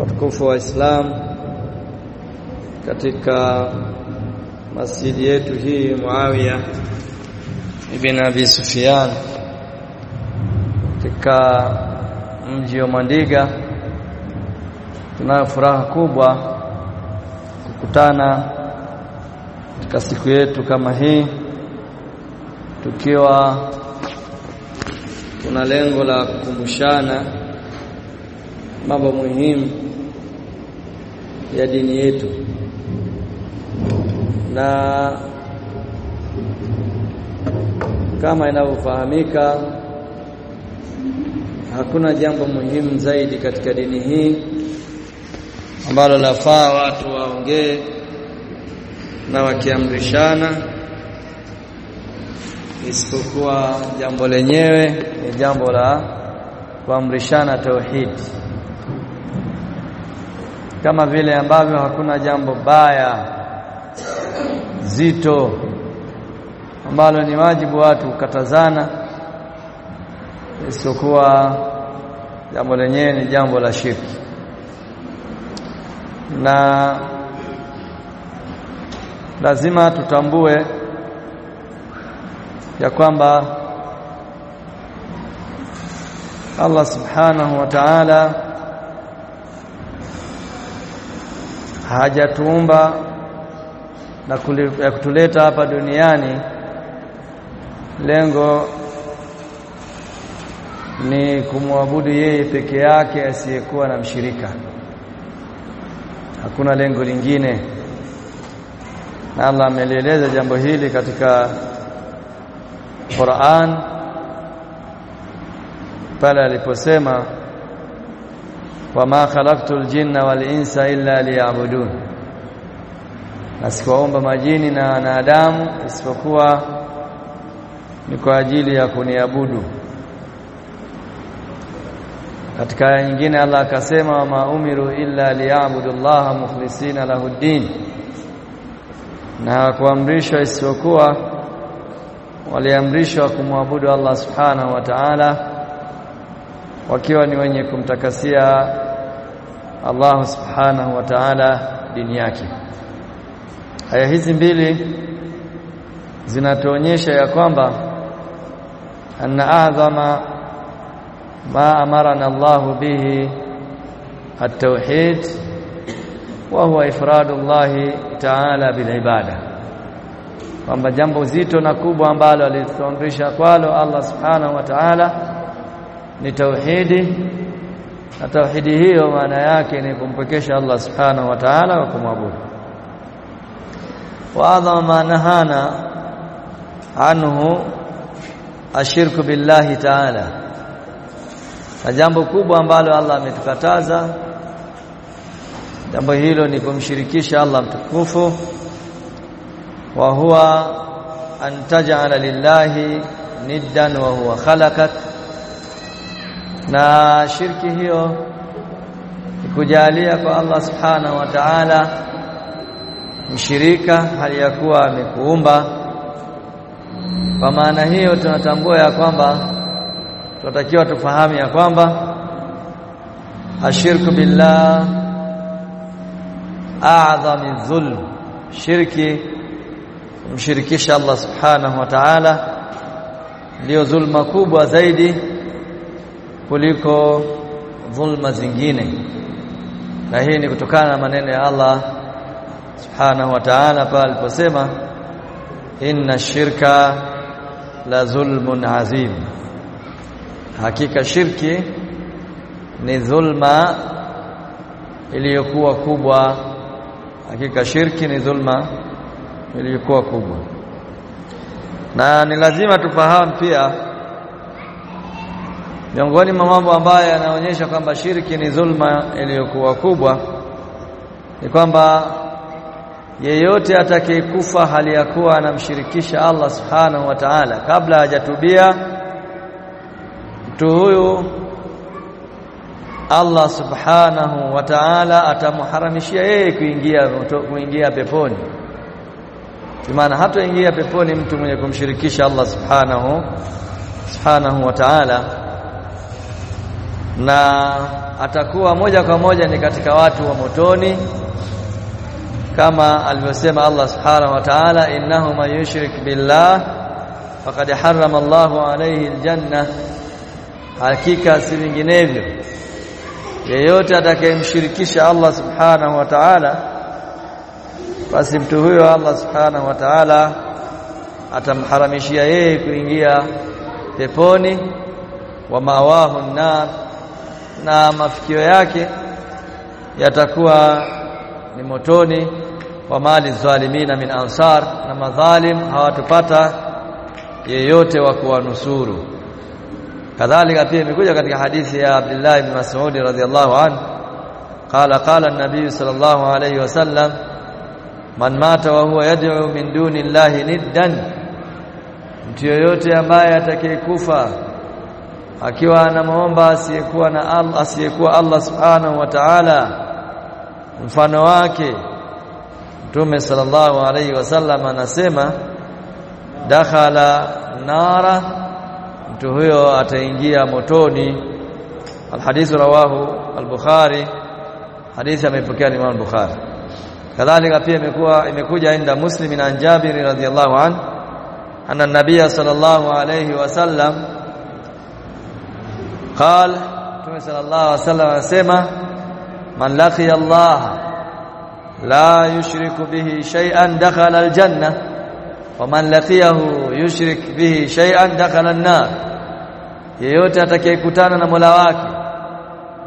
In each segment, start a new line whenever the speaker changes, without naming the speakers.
watukufu wa Islam katika masjidi yetu hii Muawiya ibn Abi Sufyan katika mji wa Mandiga. Tunayo furaha kubwa kukutana katika siku yetu kama hii tukiwa tuna lengo la kukumbushana mambo muhimu ya dini yetu. Na kama inavyofahamika hakuna jambo muhimu zaidi katika dini hii ambalo lafaa watu waongee na wakiamrishana isipokuwa jambo lenyewe ni jambo la kuamrishana tauhid kama vile ambavyo hakuna jambo baya zito ambalo ni wajibu watu kukatazana. Isipokuwa jambo lenyewe ni jambo la shirki. Na lazima tutambue ya kwamba Allah subhanahu wa ta'ala hajatuumba na ya kutuleta hapa duniani lengo ni kumwabudu yeye peke yake asiyekuwa na mshirika. Hakuna lengo lingine. Na Allah amelieleza jambo hili katika Qur'an pale aliposema wama khalaqtul jinna wal insa illa liya'budun na sikuwaomba majini na wanadamu isipokuwa ni kwa ajili ya kuniabudu. Katika aya nyingine Allah akasema wama umiru illa liya'budu Allah mukhlisina lahu din na kuamrishwa isipokuwa waliamrishwa kumwabudu Allah subhanahu wa ta'ala wakiwa ni wenye kumtakasia Allah subhanahu wa ta'ala dini yake. Aya hizi mbili zinatuonyesha ya kwamba anna a'zama ma amarana Allah bihi at-tauhid wa huwa ifradu Allah ta'ala bil ibada. Kwamba jambo zito na kubwa ambalo alituamrisha kwalo Allah subhanahu wa ta'ala ni tauhidi na tauhidi hiyo maana yake ni kumpekesha Allah subhanahu wa ta'ala wa kumwabudu. Wa adhama ma nahana anhu ashirku billahi ta'ala. Na jambo kubwa ambalo Allah ametukataza jambo hilo ni kumshirikisha Allah mtukufu. Wa huwa an lillahi niddan wa huwa khalaqak na shirki hiyo kujalia kwa Allah subhanahu wa ta'ala mshirika hali ya kuwa amekuumba. Kwa maana hiyo tunatambua ya kwamba tunatakiwa tufahamu ya kwamba ashirku billah a'zami dhulm shirki kumshirikisha Allah subhanahu wa ta'ala ndio dhulma kubwa zaidi kuliko dhulma zingine. Na hii ni kutokana na maneno ya Allah subhanahu wa ta'ala pale aliposema inna shirka la zulmun azim. Hakika shirki ni dhulma iliyokuwa kubwa. Hakika shirki ni dhulma iliyokuwa kubwa. Na ni lazima tufahamu pia miongoni mwa mambo ambayo yanaonyesha kwamba shirki ni dhulma iliyokuwa kubwa ni kwamba yeyote atakayekufa hali ya kuwa anamshirikisha Allah subhanahu wa ta'ala kabla hajatubia mtu huyu Allah subhanahu wa ta'ala atamharamishia yeye kuingia kuingia peponi. Maana hataingia peponi mtu mwenye kumshirikisha Allah subhanahu subhanahu wa ta'ala na atakuwa moja kwa moja ni katika watu wa motoni kama alivyosema Allah subhanahu wa ta'ala innahu man yushrik billah faqad harrama Allahu alayhi aljanna hakika si vinginevyo yeyote atakayemshirikisha Allah subhanahu wa ta'ala basi mtu huyo Allah subhanahu wa ta'ala atamharamishia yeye kuingia peponi wa mawahu nar na mafikio yake yatakuwa ni motoni wa mali zalimina min ansar na madhalim hawatupata yeyote wa kuwanusuru. Kadhalika pia imekuja katika hadithi ya Abdullah ibn Mas'ud radhiyallahu anhu. Qala qala an-nabiy sallallahu alayhi wasallam man mata wa huwa yad'u min duni llahi niddan mtu yoyote ambaye atakayekufa akiwa anamuomba asiyekuwa na Allah asiyekuwa Allah subhanahu wa ta'ala mfano wake Mtume sallallahu alayhi wasallam anasema dakhala nara mtu huyo ataingia motoni. Alhadithu rawahu al-Bukhari hadithi amepokea Imam al-Bukhari. Kadhalika pia imekuwa imekuja inda Muslim na Jabir radhiyallahu an anna an-nabiy sallallahu alayhi wasallam qala Mtume sallallahu alaihi wasallam anasema man laqiya Allah la yushriku bihi shay'an dakhala aljanna wa man laqiyahu yushrik bihi shay'an dakhala an-nar. Yeyote atakayekutana na Mola wake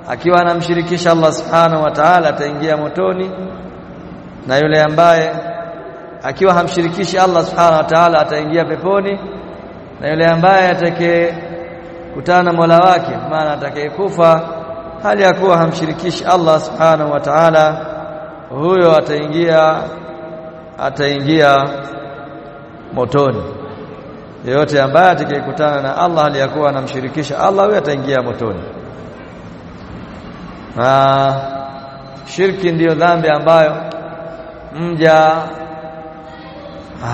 akiwa anamshirikisha Allah subhanahu wa ta'ala ataingia motoni na yule ambaye akiwa hamshirikishi Allah subhanahu wa ta'ala ataingia peponi na yule ambaye atakaye kutana na Mola wake maana atakayekufa hali ya kuwa hamshirikishi Allah subhanahu wa ta'ala huyo ataingia ataingia motoni. Yeyote ambaye atakayekutana na Allah hali yakuwa anamshirikisha Allah huyo ataingia motoni. Na shirki ndiyo dhambi ambayo mja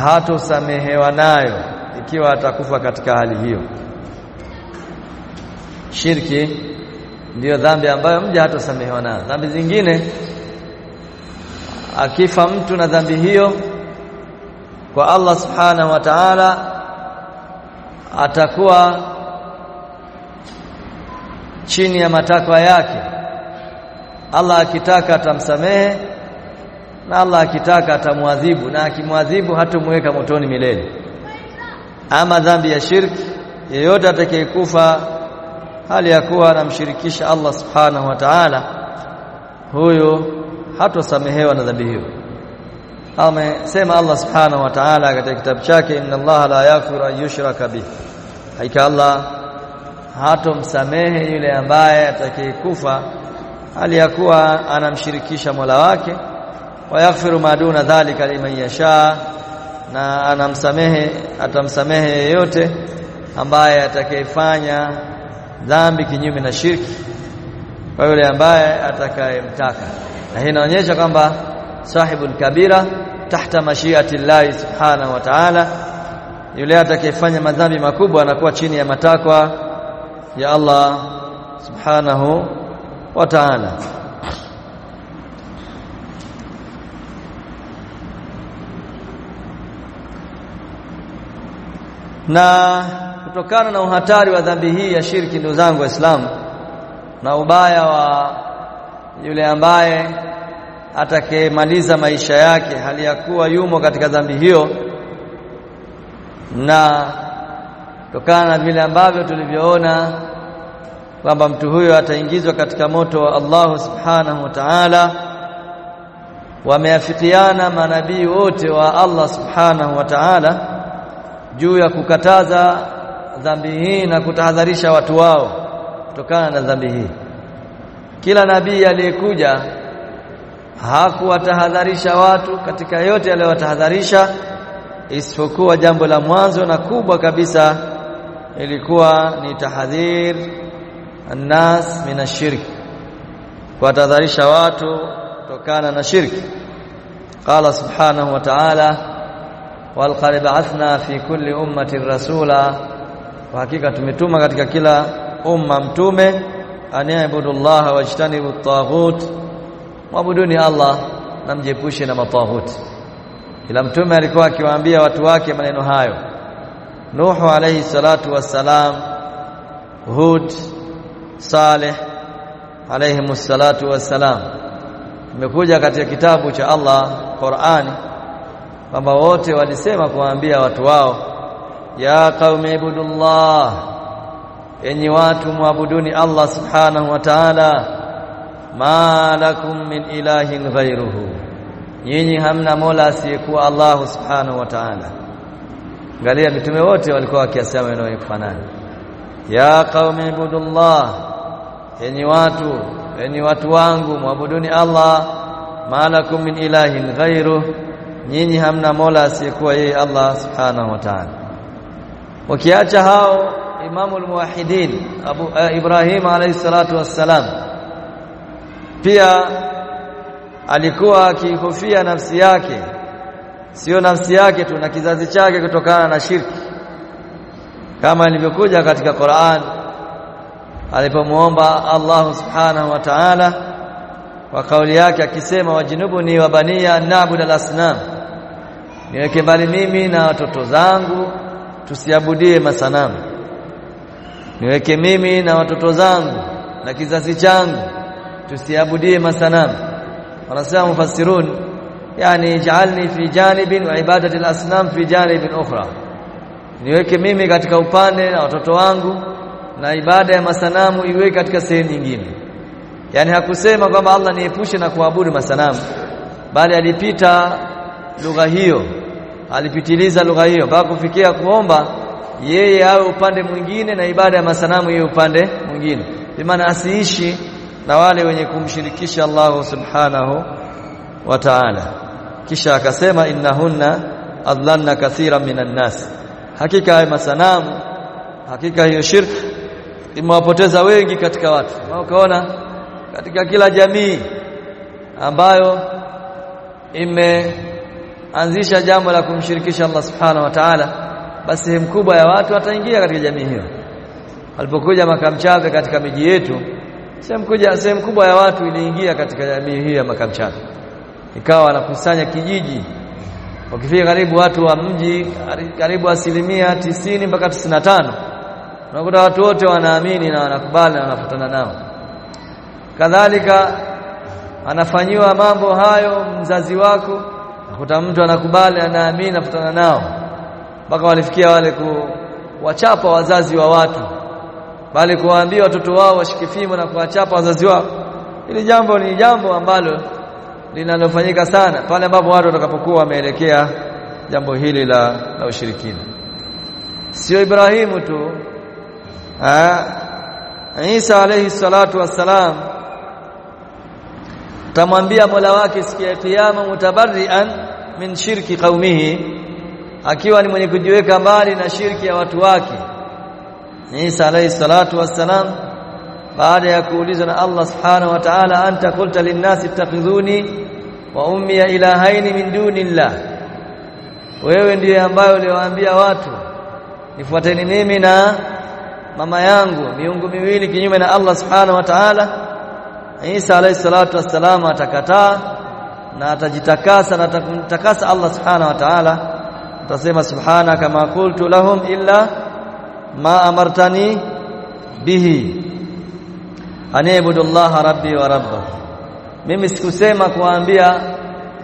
hatosamehewa nayo ikiwa atakufa katika hali hiyo shirki ndiyo dhambi ambayo mja hatosamehewa nayo dhambi zingine akifa mtu na dhambi hiyo kwa Allah subhanahu wa ta'ala atakuwa chini ya matakwa yake. Allah akitaka atamsamehe na Allah akitaka atamwadhibu na akimwadhibu hatomweka motoni milele. Ama dhambi ya shirki yeyote atakayekufa hali ya kuwa anamshirikisha Allah subhanahu wa ta'ala huyo hatosamehewa na dhambi hiyo. Amesema Allah subhanahu wa ta'ala katika kitabu chake inna Allah la yaghfiru an yushraka bih haika Allah hatomsamehe yule ambaye atakayekufa hali ya kuwa anamshirikisha Mola wake. Wa yaghfiru ma duna dhalika liman yasha na anamsamehe atamsamehe yeyote ambaye atakayefanya dhambi kinyume na shirki kwa yule ambaye atakayemtaka. Na hii inaonyesha kwamba sahibul kabira tahta mashiati llahi subhanahu wa ta'ala yule atakayefanya madhambi makubwa anakuwa chini ya matakwa ya Allah subhanahu wa ta'ala. Na kutokana na uhatari wa dhambi hii ya shirki ndugu zangu waislamu na ubaya wa yule ambaye atakayemaliza maisha yake hali ya kuwa yumo katika dhambi hiyo na kutokana na vile ambavyo tulivyoona kwamba mtu huyo ataingizwa katika moto wa Allah subhanahu wa ta'ala wameafikiana manabii wote wa Allah subhanahu wa ta'ala juu ya kukataza dhambi hii na kutahadharisha watu wao kutokana na dhambi hii. Kila nabii aliyekuja hakuwatahadharisha watu katika yote aliyowatahadharisha isipokuwa jambo la mwanzo na kubwa kabisa ilikuwa ni tahadhir annas min ashirk kuwatahadharisha watu kutokana na shirki qala subhanahu wa ta'ala walqad ba'athna fi kulli ummatin rasula kwa hakika tumetuma katika kila umma mtume aniabudu Allah wajtanibu at-taghut mwabuduni Allah na mjepushe na mataghuti kila mtume alikuwa akiwaambia watu wake maneno hayo. Nuhu alayhi salatu wassalam Hud Saleh alayhi salatu wassalam. Imekuja katika kitabu cha Allah Qur'ani kwamba wote walisema kuwaambia watu wao ya qaumi ibudullah enyi watu muabuduni Allah subhanahu wa ta'ala ma lakum min ilahin ghayruhu nyinyi hamna mola asiyekuwa Allah subhanahu wa ta'ala. Angalia mitume wote walikuwa wakiasema maneno kufanana. Ya qaumi ibudullah enyi watu enyi watu wangu muabuduni Allah ma lakum min ilahin ghayruhu nyinyi hamna mola asiyekuwa yeye Allah subhanahu wa ta'ala wakiacha hao imamul muwahhidin Abu uh, Ibrahim alayhi salatu wassalam. Pia alikuwa akihofia nafsi yake. Sio nafsi yake tu na kizazi chake kutokana na shirki. Kama ilivyokuja katika Qur'an alipomuomba Allah subhanahu wa ta'ala kwa kauli yake akisema wajinubuni wa baniya na'budu al-asnam niweke mbali mimi na watoto zangu tusiabudie masanamu. Niweke mimi na watoto zangu na kizazi changu. Tusiabudie masanamu. Wanasema mufassirun yani ja'alni fi janibin wa ibadati al-asnam fi janibin ukhra. Niweke mimi katika upande na watoto wangu na ibada ya masanamu iwe katika sehemu nyingine. Yani hakusema kwamba Allah niepushe na kuabudu masanamu bali alipita lugha hiyo alipitiliza lugha hiyo. Mpaka kufikia kuomba yeye awe upande mwingine na ibada ya masanamu iwe upande mwingine. Maana asiishi na wale wenye kumshirikisha Allah subhanahu wa ta'ala. Kisha akasema innahunna adlanna kathira minan nas. Hakika hayo masanamu hakika hiyo shirki imewapoteza wengi katika watu. Na ukaona katika kila jamii ambayo imeanzisha jambo la kumshirikisha Allah subhanahu wa ta'ala basi sehemu kubwa ya watu wataingia katika jamii hiyo. Alipokuja makamchave katika miji yetu sehemu kuja sehemu kubwa ya watu iliingia katika jamii hii ya makamchave ikawa wanakusanya kijiji. Wakifika karibu watu wa mji karibu asilimia tisini mpaka tisini tano unakuta watu wote wanaamini na wanakubali na wanafuatana nao. Kadhalika anafanyiwa mambo hayo mzazi wako nakuta mtu anakubali anaamini anafuatana nao. Mpaka walifikia wale kuwachapa wazazi wa watu. Bali kuwaambia watoto wao washike fimbo na kuwachapa wazazi wao. Ili jambo ni jambo ambalo linalofanyika sana pale ambapo watu watakapokuwa wameelekea jambo hili la, la ushirikina. Sio Ibrahimu tu Aa, Isa alayhi salatu wassalam tamwambia Mola wake siku ya kiyama mutabarrian min shirki qaumihi akiwa ni mwenye kujiweka mbali na shirki ya watu wake. Isa alayhi salatu wassalam baada ya kuulizwa na Allah subhanahu wa ta'ala anta qulta linnasi ittakhidhuni wa ummi ilahaini min dunillah. Wewe ndiye ambaye uliwaambia watu nifuateni mimi na mama yangu miungu miwili kinyume na Allah subhanahu wa ta'ala Isa alayhi salatu wassalam atakataa na atajitakasa na atakumtakasa Allah subhanahu wa ta'ala atasema subhana kama qultu lahum illa ma amartani bihi. Anibudu Allah rabbi wa rabbah mimi sikusema kuwaambia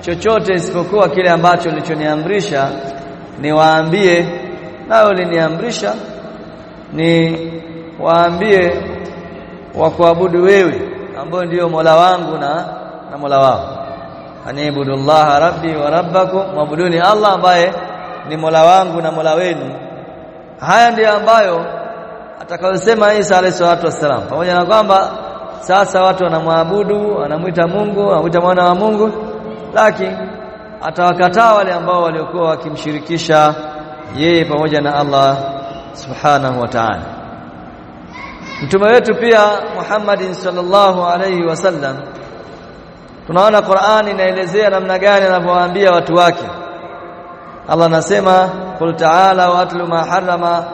chochote isipokuwa kile ambacho nilichoniamrisha niwaambie nayo uliniamrisha ni waambie wa kuabudu wewe ambao ndio Mola wangu na na Mola wao. Anibudu Allah rabbi wa rabbakum mabuduni Allah ambaye ni Mola wangu na Mola wenu. Haya ndiyo ambayo atakayosema Isa alayhi salatu pamoja na kwamba sasa watu wanamwabudu wanamwita Mungu wanamwita mwana wa Mungu lakini atawakataa wale ambao waliokuwa wakimshirikisha yeye pamoja na Allah subhanahu wa ta'ala mtume wetu pia Muhammadin sallallahu alayhi wasallam tunaona Qur'ani inaelezea namna gani anavyowaambia watu wake. Allah anasema qul ta'ala wa atlu ma harrama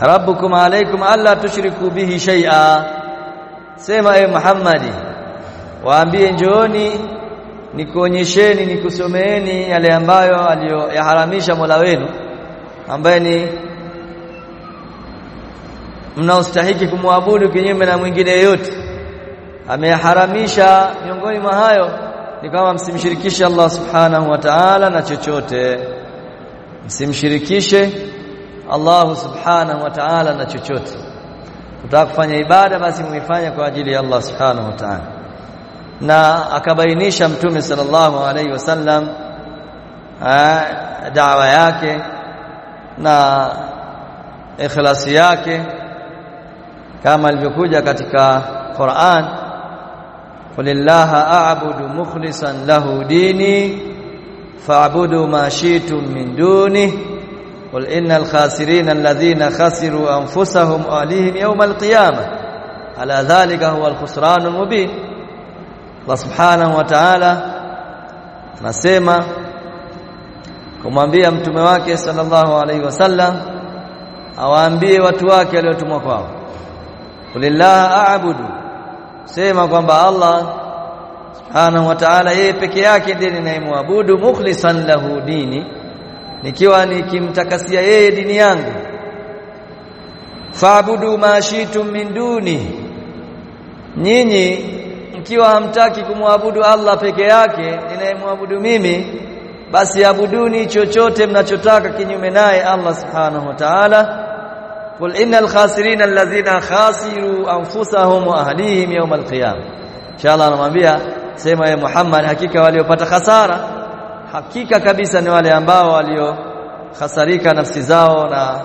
rabbukum alaykum alla tushriku bihi shay'a. Sema e Muhammadi waambie njooni nikuonyesheni nikusomeeni yale ambayo aliyoyaharamisha Mola wenu ambaye ni mnaostahiki kumwabudu kinyume na mwingine yeyote ameharamisha miongoni mwa hayo ni kama msimshirikishe Allah subhanahu wa ta'ala na chochote. Msimshirikishe Allah subhanahu wa ta'ala na chochote. Kutaka kufanya ibada basi muifanye kwa ajili ya Allah subhanahu wa ta'ala. Na akabainisha mtume sallallahu alaihi wasallam da'wa yake na ikhlasi yake kama ilivyokuja katika Qur'an Qulillaha a'budu mukhlishan lahu dini fa'budu ma shi'tum min duni qul innal khasirina alladhina khasiru anfusahum wa ahlihim yawm alqiyamah ala dhalika huwa alkhusran almubin Allah subhanahu wa ta'ala nasema kumwambia mtume wake sallallahu alaihi wasallam awaambie watu wake aliotumwa kwao Qulillaha a'budu. Sema kwamba Allah subhanahu wa ta'ala yeye peke yake ndiye ninayemwabudu mukhlisan lahu dini nikiwa nikimtakasia yeye dini yangu. Fa'budu ma shi'tum min duni. Nyinyi mkiwa hamtaki kumwabudu Allah peke yake ninayemwabudu mimi basi abuduni chochote mnachotaka kinyume naye Allah subhanahu wa ta'ala qul innal khasirina alladhina khasiru anfusahum wa ahlihim yawm alqiyam inshallah anamwambia sema ye Muhammad hakika waliopata khasara hakika kabisa ni wale ambao walio khasarika nafsi zao na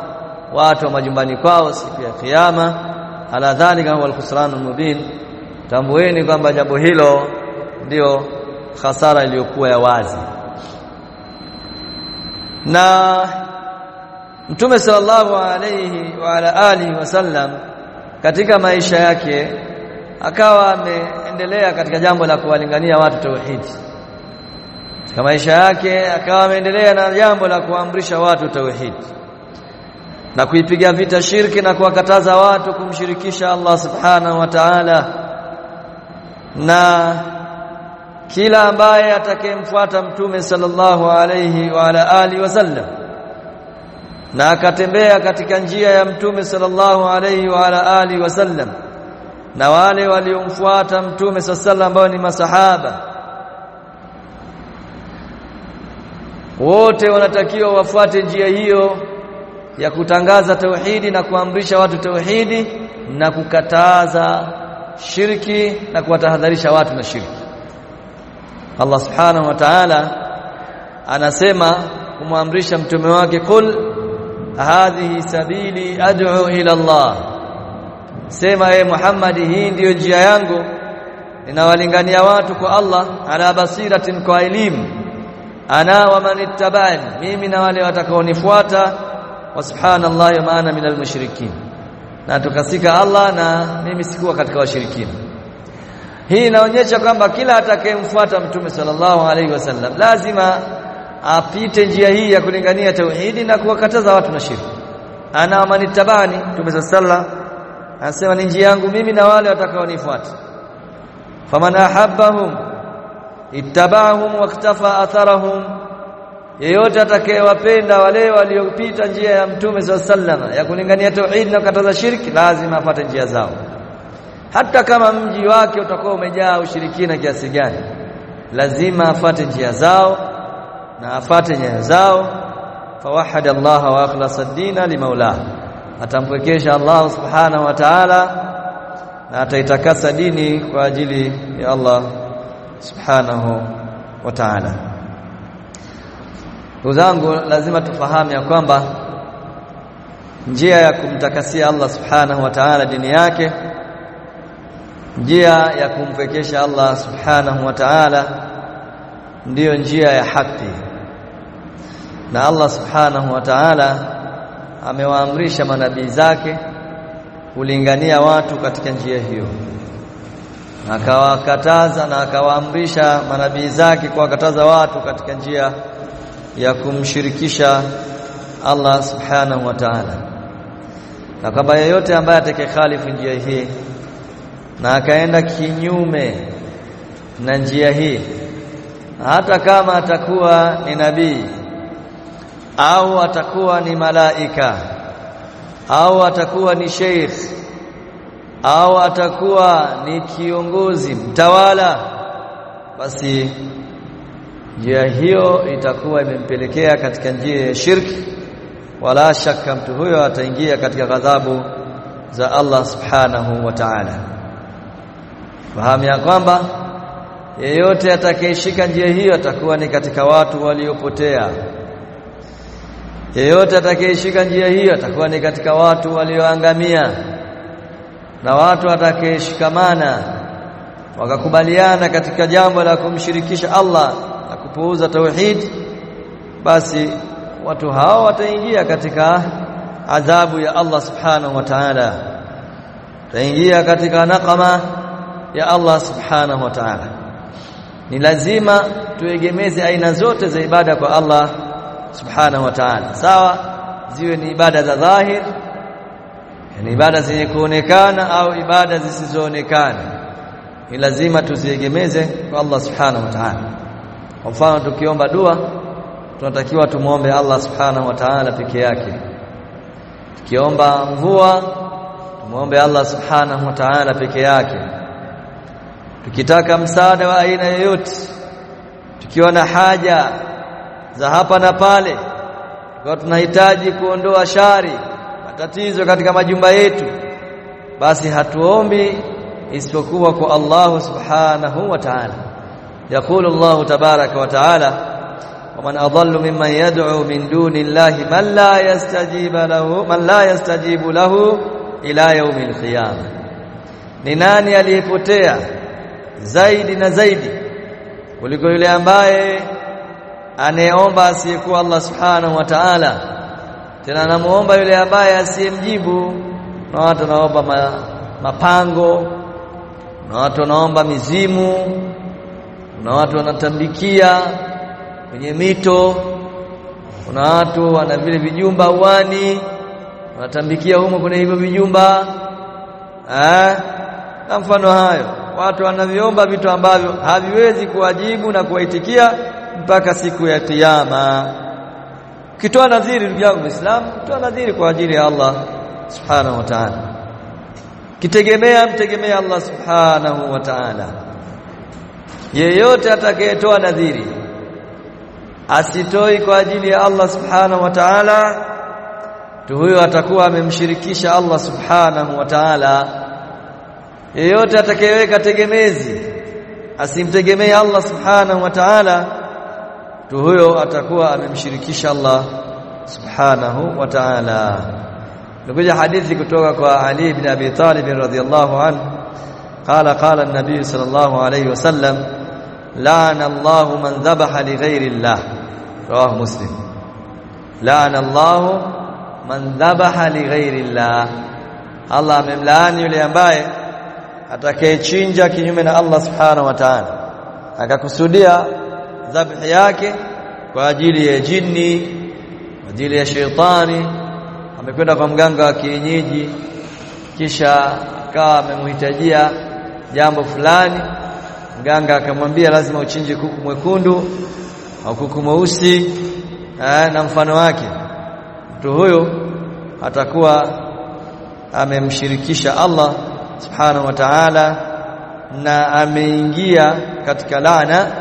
watu wa majumbani kwao siku ya kiyama. Ala dhalika huwa alkhusran mubin tambueni kwamba jambo hilo ndio khasara iliyokuwa ya wazi. Na Mtume sallallahu alayhi wa ala alihi wasallam katika maisha yake akawa ameendelea katika jambo la kuwalingania watu tauhid. Katika maisha yake akawa ameendelea na jambo la kuamrisha watu tauhid na kuipiga vita shirki na kuwakataza watu kumshirikisha Allah subhanahu wa ta'ala na kila ambaye atakayemfuata mtume sallallahu alayhi wa ala alihi wasallam na akatembea katika njia ya mtume sallallahu alayhi wa ala alihi wasallam na wale waliomfuata mtume sallallahu ambao ni masahaba wote wanatakiwa wafuate njia hiyo ya kutangaza tauhidi na kuamrisha watu tauhidi na kukataza shirki na kuwatahadharisha watu na shirki. Allah subhanahu wa ta'ala anasema kumwamrisha mtume wake kul hadhihi sabili ad'u ila Allah. Sema e Muhammad hii ndiyo njia yangu. Ninawalingania watu kwa Allah ala basiratin kwa elimu. Ana wa manittabani mimi na wale watakaonifuata. Wa subhanallahi wa ana minal mushrikin. Na tukasika Allah na mimi sikuwa katika washirikina. Hii inaonyesha kwamba kila atakayemfuata mtume sallallahu alaihi wasallam lazima apite njia hii ya kulingania tauhidi na kuwakataza watu na shirki. Ana amanitabani mtume sala anasema ni njia yangu mimi na wale watakaonifuata. Faman ahabbahum ittabahum waktafa atharahum. Yeyote atakayewapenda wale waliopita njia ya mtume sallallahu ya kulingania tauhidi na kukataza shirki lazima apate njia zao. Hata kama mji wake utakuwa umejaa ushirikina kiasi gani lazima afate njia zao na afate nyayo zao. Fawahada Allah wa akhlasa ad-dina limaula atampwekesha Allah subhanahu wa ta'ala na ataitakasa dini kwa ajili ya Allah subhanahu wa ta'ala. Uzangu lazima tufahamu ya kwamba njia ya kumtakasia Allah subhanahu wa ta'ala dini yake njia ya kumpekesha Allah subhanahu wa ta'ala ndiyo njia ya haki na Allah subhanahu wa ta'ala amewaamrisha manabii zake kulingania watu katika njia hiyo. Akawakataza na akawaamrisha manabii zake kuwakataza watu katika njia ya kumshirikisha Allah subhanahu wa ta'ala. Na kwamba yeyote ambaye atakayekhalifu njia hii na akaenda kinyume na njia hii hata kama atakuwa ni nabii au atakuwa ni malaika. Au atakuwa ni sheikh. Au atakuwa ni kiongozi mtawala. Basi njia hiyo itakuwa imempelekea katika njia ya shirki. Wala shaka mtu huyo ataingia katika ghadhabu za Allah subhanahu wa ta'ala. Fahamu ya kwamba yeyote atakayeshika njia hiyo atakuwa ni katika watu waliopotea yeyote atakayeshika njia hiyo atakuwa ni katika watu walioangamia. Na watu atakayeshikamana wakakubaliana katika jambo la kumshirikisha Allah na kupuuza tauhid basi watu hao wataingia katika adhabu ya Allah subhanahu wa ta'ala. Wataingia katika nakama ya Allah subhanahu wa ta'ala. Ni lazima tuegemeze aina zote za ibada kwa Allah subhanahu wa ta'ala. Sawa? Ziwe ni ibada za dhahir ni ibada zenye kuonekana au ibada zisizoonekana. Ni lazima tuziegemeze kwa Allah subhanahu wa ta'ala. Kwa mfano tukiomba dua tunatakiwa tumuombe Allah subhanahu wa ta'ala peke yake. Tukiomba mvua tumuombe Allah subhanahu wa ta'ala peke yake. Tukitaka msaada wa aina yoyote tukiwa na haja za hapa na pale kwa tunahitaji kuondoa shari matatizo katika majumba yetu basi hatuombi isipokuwa kwa Allah subhanahu wa ta'ala يقول الله تبارك وتعالى ومن أضل ممن يدعو من دون الله من لا يستجيب له من لا يستجيب له إلى يوم القيامة ni nani aliyepotea zaidi na zaidi kuliko yule ambaye anayeomba asiyekuwa Allah subhanahu wa ta'ala. Tena anamuomba yule ambaye asiyemjibu. Na watu wanaomba ma, mapango. Na watu wanaomba mizimu. Na watu wanatambikia kwenye mito. Kuna watu wana vile vijumba uani. Wanatambikia humo kwenye hivyo vijumba. Eh? Na mfano hayo. Watu wanaviomba vitu ambavyo haviwezi kuwajibu na kuwaitikia mpaka siku ya kiyama. Kitoa nadhiri ndugu yangu Muislamu toa nadhiri kwa ajili ya Allah subhanahu wa ta'ala. Kitegemea mtegemea Allah subhanahu wa ta'ala. Yeyote atakayetoa nadhiri asitoi kwa ajili ya Allah subhanahu wa ta'ala tu huyo atakuwa amemshirikisha Allah subhanahu wa ta'ala. Yeyote atakayeweka tegemezi asimtegemee Allah subhanahu wa ta'ala tu huyo atakuwa amemshirikisha Allah subhanahu wa ta'ala nikuja hadithi kutoka kwa Ali ibn Abi Talib radhiyallahu anhu قال قال النبي صلى الله عليه وسلم لعن الله من ذبح لغير الله رواه مسلم لعن الله من ذبح لغير الله Allah amemlaani yule ambaye atakayechinja kinyume na Allah subhanahu wa ta'ala akakusudia dhabhi yake kwa ajili ya jini kwa ajili ya sheitani. Amekwenda kwa mganga wa kienyeji kisha akawa amemhitajia jambo fulani. Mganga akamwambia lazima uchinje kuku mwekundu au kuku mweusi na mfano wake. Mtu huyo atakuwa amemshirikisha Allah subhanahu wa ta'ala na ameingia katika laana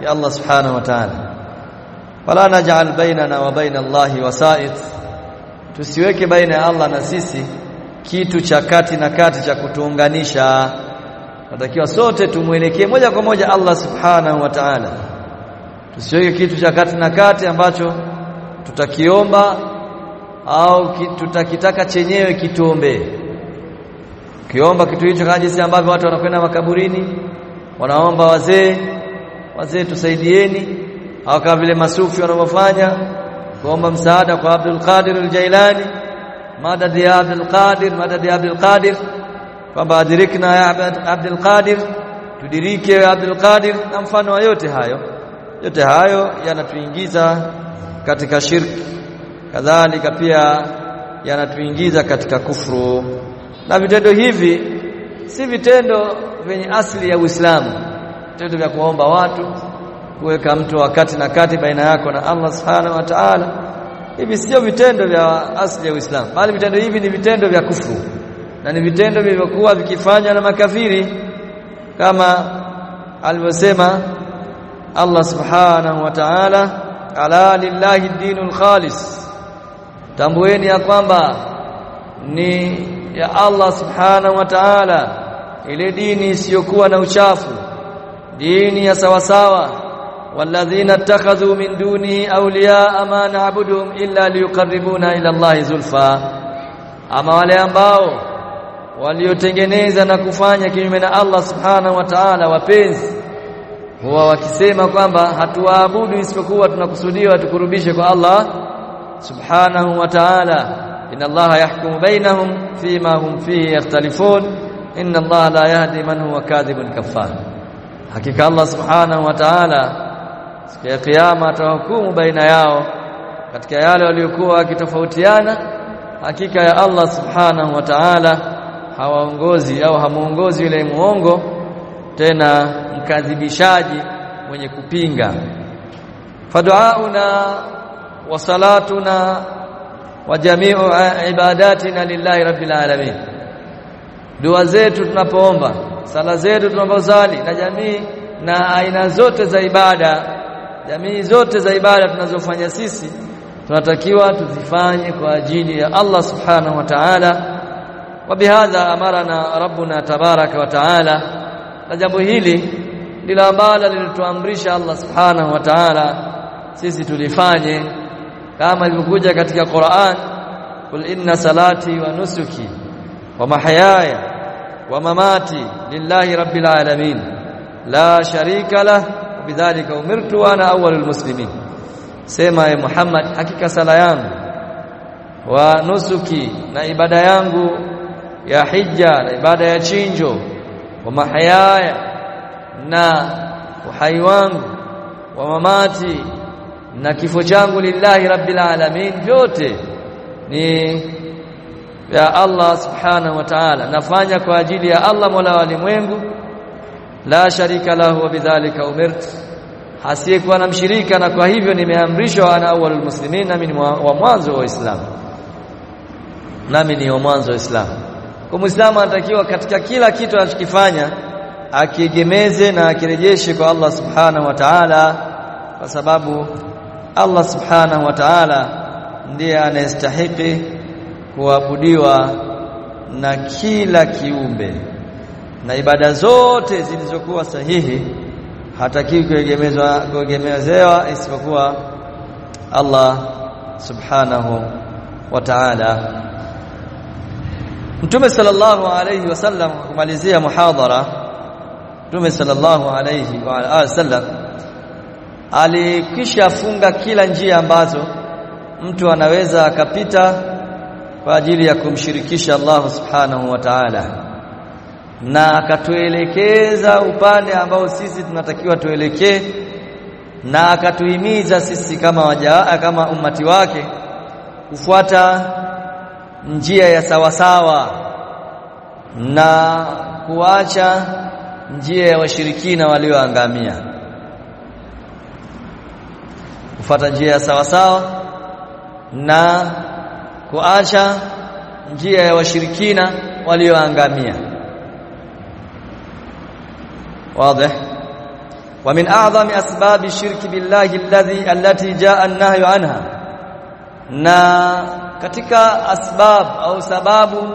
ya Allah subhanahu wa ta'ala. Wala naj'al bainana wa baina Allahi wasa'it tusiweke baina ya Allah na sisi kitu cha kati na kati cha kutuunganisha. Natakiwa sote tumwelekee moja kwa moja Allah subhanahu wa ta'ala. Tusiweke kitu cha kati na kati ambacho tutakiomba au tutakitaka chenyewe kituombe. Kiomba kitu hicho kama jinsi ambavyo watu wanakwenda makaburini wanaomba wazee wazee tusaidieni. Kama vile masufi wanavyofanya kuomba msaada kwa Abdul Qadir al-Jailani madad ya Abdul Qadir madad ya Abdul Qadir kwamba adirikna ya Abdul Qadir tudirike ya Abdul Qadir na mfano wa yote hayo. Yote hayo yanatuingiza katika shirki kadhalika pia yanatuingiza katika kufru. Na vitendo hivi si vitendo vyenye asili ya Uislamu vitendo vya kuomba watu kuweka mtu wakati na kati baina yako na Allah subhanahu wa ta'ala. Hivi sio vitendo vya asili ya Uislamu bali vitendo hivi ni vitendo vya kufuru. Na ni vitendo vilivyokuwa vikifanywa na makafiri kama alivyosema Allah subhanahu wa ta'ala ala lillahi dinul khalis tambueni ya kwamba ni ya Allah subhanahu wa ta'ala ile dini isiyokuwa na uchafu dini ya sawasawa walladhina ittakhadhu min dunihi awliya ma na'buduhum illa liyuqarribuna ila Allahi zulfa ama wale ambao waliotengeneza na kufanya kinyume na Allah subhanahu wa ta'ala wapenzi huwa wakisema kwamba hatuwaabudu isipokuwa tunakusudiwa tukurubishe kwa Allah subhanahu wa ta'ala inna Allah yahkumu bainahum fima hum fihi yakhtalifun inna Allah la yahdi man huwa kadhibun kaffar hakika Allah subhanahu wa ta'ala siku ya kiyama atahukumu baina yao katika yale waliokuwa wakitofautiana hakika ya Allah subhanahu wa ta'ala hawaongozi au hamuongozi yule muongo tena mkadhibishaji mwenye kupinga. Faduauna wa salatuna wa jami'u ibadatina lillahi rabbil alamin dua zetu tunapoomba sala zetu tunapozali na jamii na aina zote za ibada jamii zote za ibada tunazofanya sisi tunatakiwa tuzifanye kwa ajili ya Allah subhanahu wa ta'ala. Amarana rabbuna tabaraka wa ta'ala na jambo hili ndilo ambalo lilituamrisha Allah subhanahu wa ta'ala sisi tulifanye. Kama ilivyokuja katika Qur'an kul inna salati wa nusuki wa mahayaya wa mamati lillahi rabbil alamin. La sharika lah bidhalika umirtu wa ana awwalul muslimin. Sema e Muhammad hakika sala yangu wa nusuki na ibada yangu ya hija na ibada ya chinjo wa mahayaya na uhai wangu wa mamati na kifo changu lillahi rabbil alamin vyote ni ya Allah subhanahu wa ta'ala. Nafanya kwa ajili ya Allah mola wa ulimwengu. La sharika lahu wa bidhalika umirtu hasiyekuwa na mshirika na kwa hivyo nimeamrishwa ana awwalul muslimin nami ni wa mwanzo wa Uislamu. Nami ni wa mwanzo wa Uislamu. Kwa Muislamu anatakiwa katika kila kitu anachokifanya akiegemeze na akirejeshe kwa Allah subhanahu wa ta'ala kwa sababu Allah subhanahu wa ta'ala ndiye anayestahili kuabudiwa na kila kiumbe. Na ibada zote zilizokuwa sahihi hatakiwi kuegemezwa kuegemezewa isipokuwa Allah subhanahu wa ta'ala. Mtume sallallahu alayhi wasallam kumalizia muhadhara Mtume sallallahu alayhi wa alihi wasallam alikisha funga kila njia ambazo mtu anaweza akapita kwa ajili ya kumshirikisha Allah subhanahu wa ta'ala. Na akatuelekeza upande ambao sisi tunatakiwa tuelekee na akatuhimiza sisi kama waja kama ummati wake kufuata njia ya sawasawa na kuacha njia ya washirikina walioangamia. Kufuata njia ya sawasawa na kuacha njia ya washirikina walioangamia. Wazi wa min a'zami asbabi shirki billahi alladhi allati jaa an-nahyu anha. Na katika asbab au sababu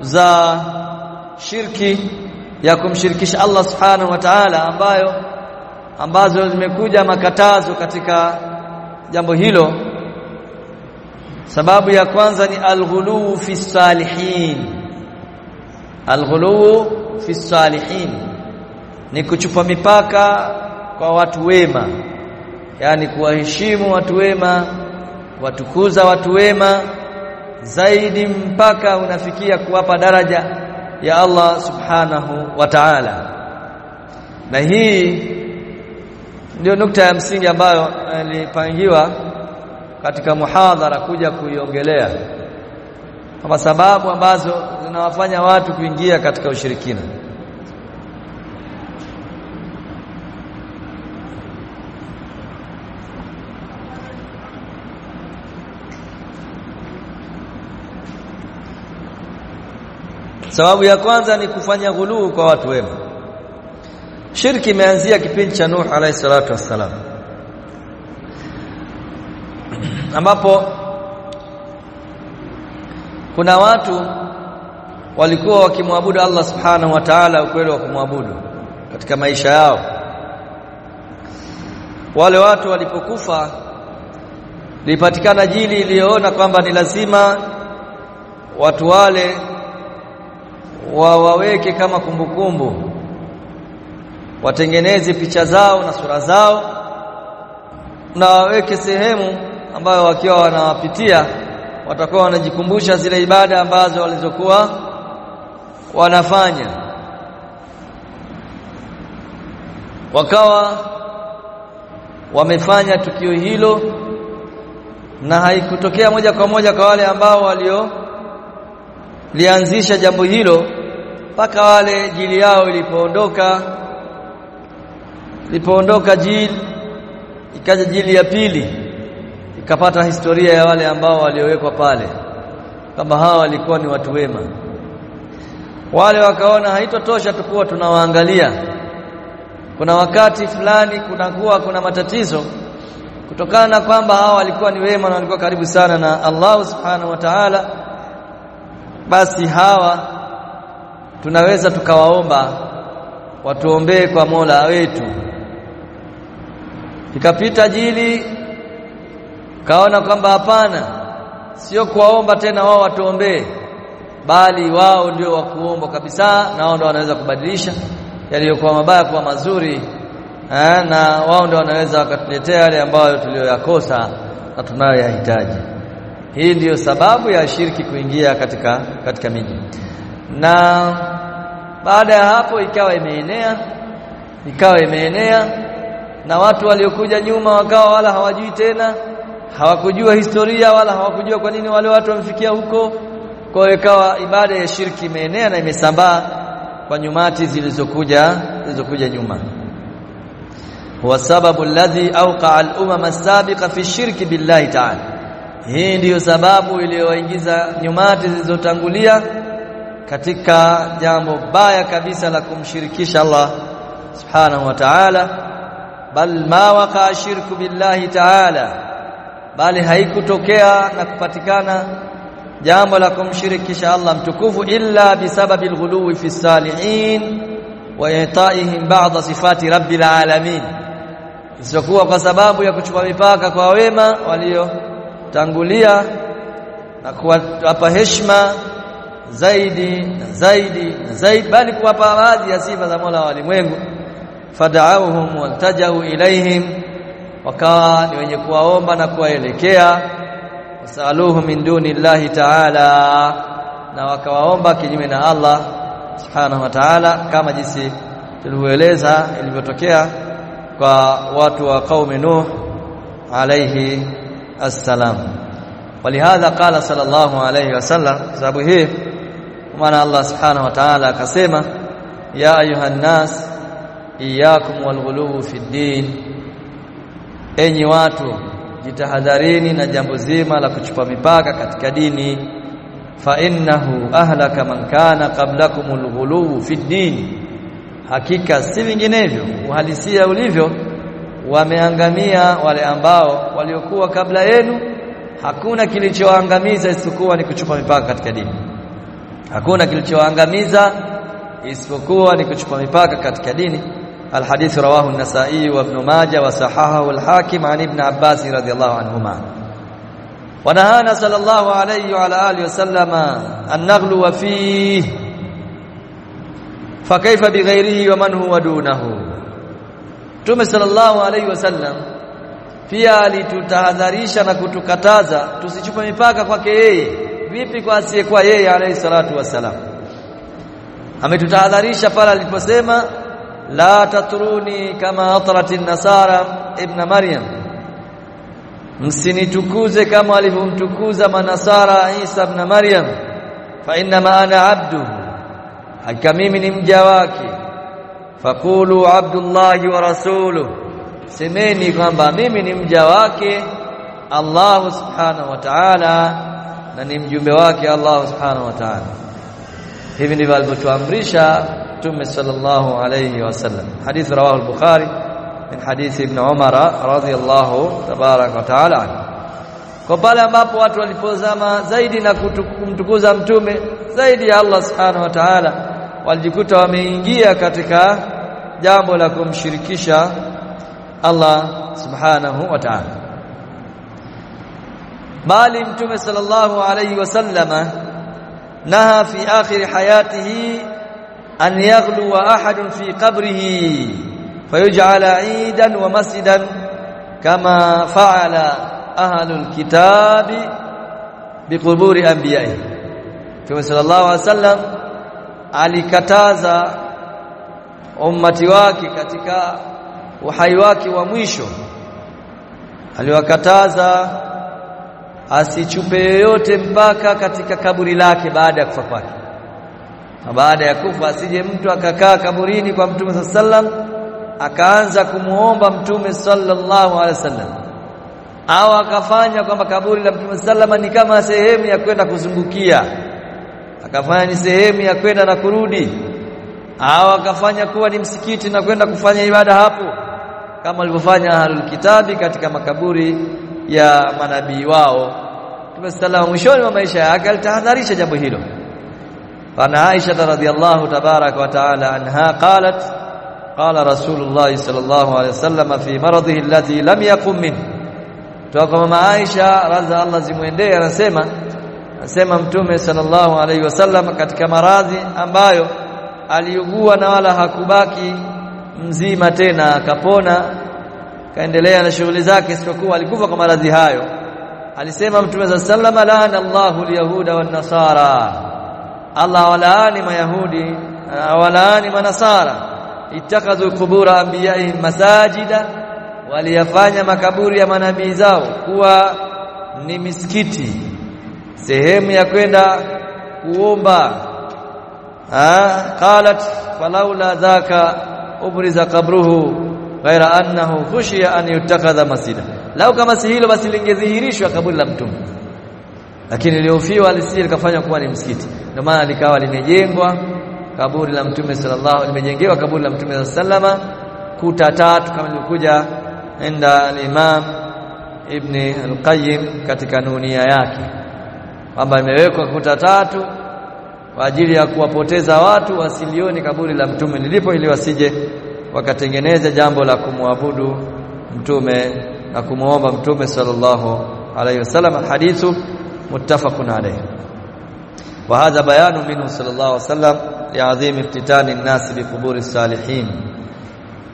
za shirki ya kumshirikisha Allah subhanahu wa ta'ala ambayo ambazo zimekuja makatazo katika jambo hilo sababu ya kwanza ni alghulu fi salihin alghulu fi salihin ni kuchupa mipaka kwa watu wema. Yani kuwaheshimu watu wema watukuza watu wema zaidi mpaka unafikia kuwapa daraja ya Allah subhanahu wa ta'ala. Na hii ndio nukta ya msingi ambayo nilipangiwa katika muhadhara kuja kuiongelea. Kwa sababu ambazo zinawafanya watu kuingia katika ushirikina. Sababu ya kwanza ni kufanya ghuluu kwa watu wema. Shirki imeanzia kipindi cha Nuh alayhi salatu wassalam ambapo kuna watu walikuwa wakimwabudu Allah subhanahu wa ta'ala ukweli wa kumwabudu katika maisha yao wale watu walipokufa lipatikana jili iliyoona kwamba ni lazima watu wale wawaweke kama kumbukumbu kumbu. watengeneze picha zao na sura zao na waweke sehemu ambayo wakiwa wanawapitia watakuwa wanajikumbusha zile ibada ambazo walizokuwa wanafanya. Wakawa wamefanya tukio hilo na haikutokea moja kwa moja kwa wale ambao walio lianzisha jambo hilo mpaka wale jili yao ilipoondoka ilipoondoka jili ikaja jili ya pili ikapata historia ya wale ambao waliowekwa pale kama hawa walikuwa ni watu wema. Wale wakaona haitotosha tukuwa tunawaangalia. Kuna wakati fulani kunakuwa kuna matatizo kutokana na kwamba hawa walikuwa ni wema na walikuwa karibu sana na Allah subhanahu wa ta'ala basi hawa tunaweza tukawaomba watuombee kwa Mola wetu. Ikapita jili kaona kwamba hapana. Sio kuwaomba tena wao watuombee bali wao ndio wa kuomba kabisa na wao ndio wanaweza kubadilisha yaliyokuwa mabaya kuwa mazuri eh, na wao ndio wanaweza wakatuletea yale ambayo tuliyoyakosa na tunayoyahitaji. Hii ndiyo sababu ya shirki kuingia katika katika miji. Na baada ya hapo ikawa imeenea ikawa imeenea na watu waliokuja nyuma wakawa wala hawajui tena hawakujua historia wala hawakujua kwa nini wale watu wamefikia huko. Kwa ikawa ibada ya shirki imeenea na imesambaa kwa nyumati zilizokuja zilizokuja nyuma. Huwa sababu alladhi awqa al-umam as-sabiqa fi shirki billahi ta'ala. Hii ndiyo sababu iliyowaingiza nyumati zilizotangulia katika jambo baya kabisa la kumshirikisha Allah subhanahu wa ta'ala. Bal ma waqa shirku billahi ta'ala bali haikutokea na kupatikana jambo la kumshirikisha Allah mtukufu illa bisababi alghuluwi fi salihin wa itaihim ba'd sifati rabbil alamin. Isiyokuwa kwa sababu ya kuchupa mipaka kwa wema waliotangulia na kuwapa heshima zaidi na zaidi na zaidi bali kuwapa baadhi ya sifa za Mola wa walimwengu fada'awhum waltajau ilaihim wakawa ni wenye kuwaomba na kuwaelekea. Wasaluhu min duni llahi ta'ala na wakawaomba kinyume na Allah subhanahu wa ta'ala kama jinsi tulivyoeleza ilivyotokea kwa watu wa qaumi nuh alayhi assalam. Walihadha qala sallallahu alayhi wasallam sababu hii maana Allah subhanahu wa ta'ala akasema ya ayuha nas iyyakum walghuluw fi din enyi watu jitahadharini na jambo zima la kuchupa mipaka katika dini. Fa innahu ahlaka man kana qablakumul ghuluw fi dini hakika si vinginevyo uhalisia ulivyo wameangamia wale ambao waliokuwa kabla yenu. Hakuna kilichoangamiza isipokuwa ni kuchupa mipaka katika dini. Hakuna kilichoangamiza isipokuwa ni kuchupa mipaka katika dini الحديث رواه النسائي وابن ماجه وصححه الحاكم عن ابن عباس رضي الله عنهما. ونهانا صلى الله عليه وعلى آله وسلم أن نغلو فيه. فكيف بغيره ومن هو دونه؟ تم صلى الله عليه وسلم في علي تتحذرش وكتكتاز تسيشوف ميپاكا kwake yeye vipi kwa asiye إيه؟ kwa yeye إيه عليه الصلاة والسلام؟ ametutahadharisha pale aliposema msinitukuze kama walivyomtukuza manasara Isa ibn Maryam fa inna ana abduhu hakika mimi ni mja wake faqulu abdullahi wa rasuluhu semeni kwamba mimi ni mja wake Allah subhanahu wa ta'ala na ni mjumbe wake Allah subhanahu wa ta'ala hivi ndivyo alivyotuamrisha Mtume sallallahu alayhi wasallam hadith rawahu al-Bukhari min hadith ibn Umar radhiyallahu tabarak wa ta'ala kwa pale ambapo watu walipozama zaidi na kumtukuza mtume zaidi ya Allah subhanahu wa ta'ala walijikuta wameingia katika jambo la kumshirikisha Allah subhanahu wa ta'ala bali mtume sallallahu alayhi wasallama naha fi akhir hayatihi an yaghlu ahadun fi qabrihi fayaj'ala 'idan wa masjidan kama fa'ala ahlul kitabi biquburi anbiya'i Mtume sallallahu alaihi wasallam alikataza ummati wake katika uhai wake wa mwisho. Aliwakataza asichupe yoyote mpaka katika kaburi lake baada ya kufa kwake baada ya kufa asije mtu akakaa kaburini kwa mtume sallam akaanza kumuomba mtume sallallahu alaihi wasallam. Au akafanya kwamba kaburi la mtume sallama ni kama sehemu ya kwenda kuzungukia. Akafanya ni sehemu ya kwenda na kurudi. Au akafanya kuwa ni msikiti na kwenda kufanya ibada hapo. Kama walivyofanya ahlul kitabi katika makaburi ya manabii wao. Mtume sallallahu mwishoni wa maisha yake alitahadharisha jambo hilo Fana Aisha radhiyallahu tabarak wa taala anha qalat qala Rasulullah sallallahu alayhi wasallam fi maradhihi alladhi lam yaqum min Toka mama Aisha radha Allah zimwendee anasema anasema Mtume sallallahu alayhi wasallam katika maradhi ambayo aliugua na wala hakubaki mzima tena akapona kaendelea na shughuli zake isipokuwa alikufa kwa maradhi hayo alisema mtume za sallama laana Allahu alyahuda wan nasara Allah walaani mayahudi walaani manasara. Ittakhadhu qubura anbiya'ihim masajida waliyafanya makaburi ya manabii zao kuwa ni misikiti sehemu ya kwenda kuomba. Qalat falaula dhaka ubriza qabruhu ghaira annahu khushiya an yutakadha masjida. Lau kama si hilo basi lingedhihirishwa kaburi la mtume lakini liofiwa lisije likafanywa kuwa ni msikiti. Ndio maana likawa limejengwa kaburi la mtume sallallahu limejengewa kaburi la mtume sallama kuta tatu kama ilikuja enda al-Imam Ibn al-Qayyim katika nunia yake kwamba imewekwa kuta tatu kwa ajili ya kuwapoteza watu wasilioni kaburi la mtume lilipo ili wasije wakatengeneza jambo la kumwabudu mtume na kumuomba mtume sallallahu alayhi wasallam. Hadithu muttafaqun alayh. Wa hadha bayanu minhu sallallahu alayhi wasallam li'azim iftitani an-nas bi quburi salihin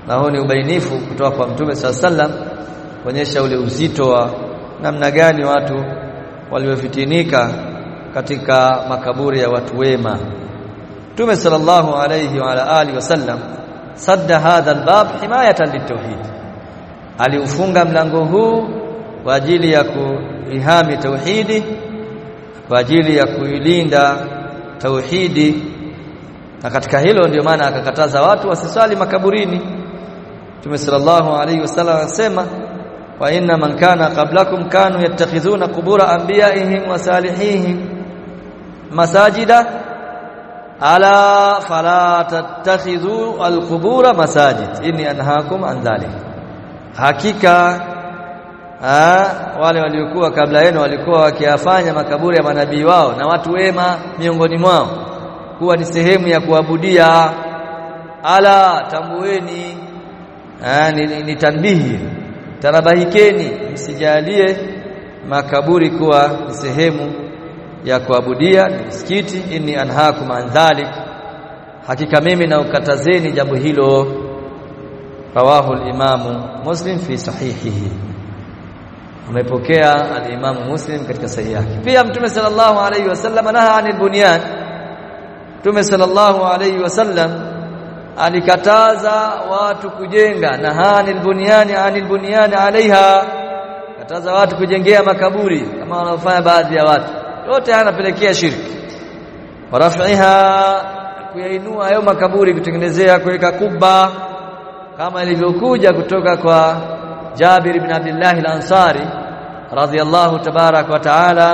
na huu ni ubainifu kutoka kwa mtume sallallahu wasallam kuonyesha ule uzito wa namna gani watu waliofitinika katika makaburi ya watu wema. Mtume sallallahu alayhi wa ala alihi wasallam sadda hadha albab himayatan litauhid aliufunga mlango huu kwa ajili ya kuihami tauhidi kwa ajili ya kuilinda tauhidi. Na katika hilo ndio maana akakataza watu wasiswali makaburini. Mtume sallallahu alayhi wasallam anasema wa inna man kana qablakum kanu yattakhidhuna qubura anbiya'ihim wa salihihim masajida. Ala fala tattakhidhu alqubura masajid inni anhaakum an dhalik. Hakika ha, wale waliokuwa kabla yenu walikuwa wakiyafanya makaburi ya manabii wao na watu wema miongoni mwao. Kuwa ni sehemu ya kuabudia. Ala tambueni. Ni, ni, ni tanbihi. Tarabahikeni msijalie makaburi kuwa ni sehemu ya kuabudia ni msikiti inni anhaakum an dhalik. Hakika mimi na ukatazeni jambo hilo. Rawahu al-imamu muslim fi sahihihi amepokea al-Imam muslim katika sahihi yake. Pia mtume sallallahu alayhi wasallam naha anil bunyan. Mtume sallallahu alayhi wasallam alikataza watu kujenga. Naha anil bunyani anil bunyani alaiha kataza watu kujengea makaburi kama wanaofanya baadhi ya watu. Yote yanapelekea shirki. Waraf'iha kuyainua hayo makaburi kutengenezea kuweka kuba kama ilivyokuja kutoka kwa Jabir ibn Abdullah al-Ansari radhiyallahu tabarak wa taala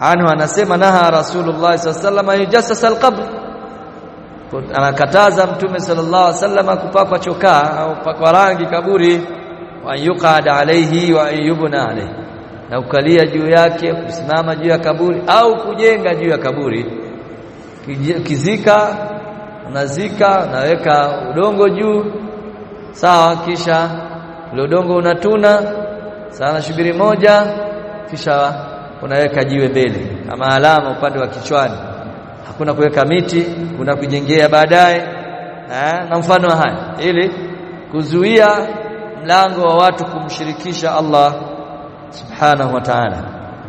anhu anasema naha Rasulullah sallallahu alayhi wasallam al-qabr. Anakataza mtume sallallahu alayhi wasallam kupakwa chokaa au kupakwa rangi kaburi wa yuqad alayhi wa yubna alayhi na ukalia juu yake kusimama juu ya kaburi au kujenga juu ya kaburi. Kizika unazika unaweka udongo juu sawa kisha ule udongo unatuna sana shubiri moja kisha unaweka jiwe mbele. Kama alama upande wa kichwani. Hakuna kuweka miti kuna kujengea baadaye. Na mfano haya. Ili kuzuia mlango wa watu kumshirikisha Allah subhanahu wa ta'ala.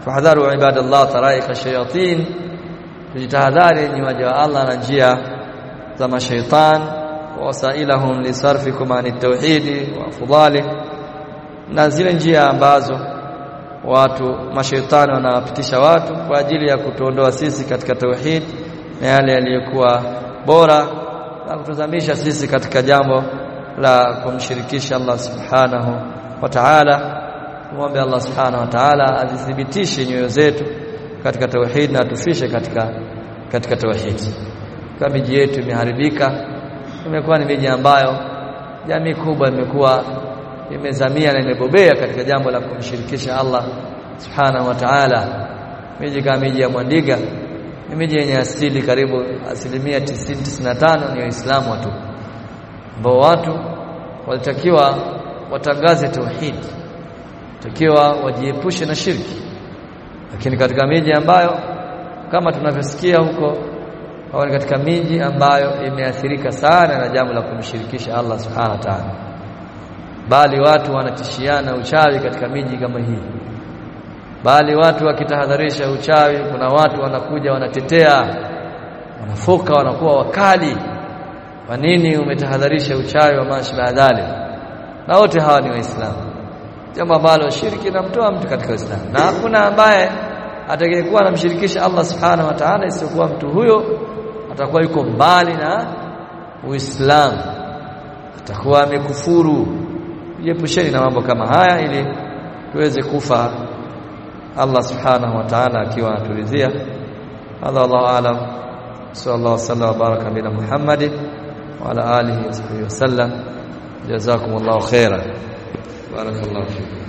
Fahadharu ibadallah taraika shayatin. Tujitahadhari ni waja wa Allah na njia za mashaitan wa wasailahum lisarfikum anit tauhidi wa fudali na zile njia ambazo watu mashaitani wanawapitisha watu kwa ajili ya kutuondoa sisi katika tauhid na yale yaliyokuwa bora na kutuzamisha sisi katika jambo la kumshirikisha Allah subhanahu wa ta'ala. Muombe Allah subhanahu wa ta'ala azithibitishe nyoyo zetu katika tauhid na atufishe katika katika tauhid. Miji yetu imeharibika imekuwa ni miji ambayo jamii kubwa imekuwa imezamia na imebobea katika jambo la kumshirikisha Allah subhanahu wa ta'ala. Miji kama miji ya Mwandiga ni miji yenye asili karibu asilimia 90 95 ni waislamu watu ambao watu walitakiwa watangaze tauhid takiwa wajiepushe na shirki. Lakini katika miji ambayo kama tunavyosikia huko au katika miji ambayo imeathirika sana na jambo la kumshirikisha Allah subhanahu wa ta'ala bali watu wanatishiana uchawi katika miji kama hii. Bali watu wakitahadharisha uchawi kuna watu wanakuja wanatetea wanafoka wanakuwa wakali. Kwa nini umetahadharisha uchawi wa mashi baadale na wote hawa ni waislamu. Jambo ambalo shirki inamtoa mtu katika uislamu. Na hakuna ambaye atakayekuwa anamshirikisha Allah subhanahu wa ta'ala isiyokuwa mtu huyo atakuwa yuko mbali na uislamu. Atakuwa amekufuru jiepusheni na mambo kama haya ili tuweze kufa Allah subhanahu wa ta'ala akiwa anatulizia hadha Allahu a'lam sallallahu sallam wa baraka bila Muhammad wa ala alihi wa sahbihi wasallam jazakumullahu khairan barakallahu fikum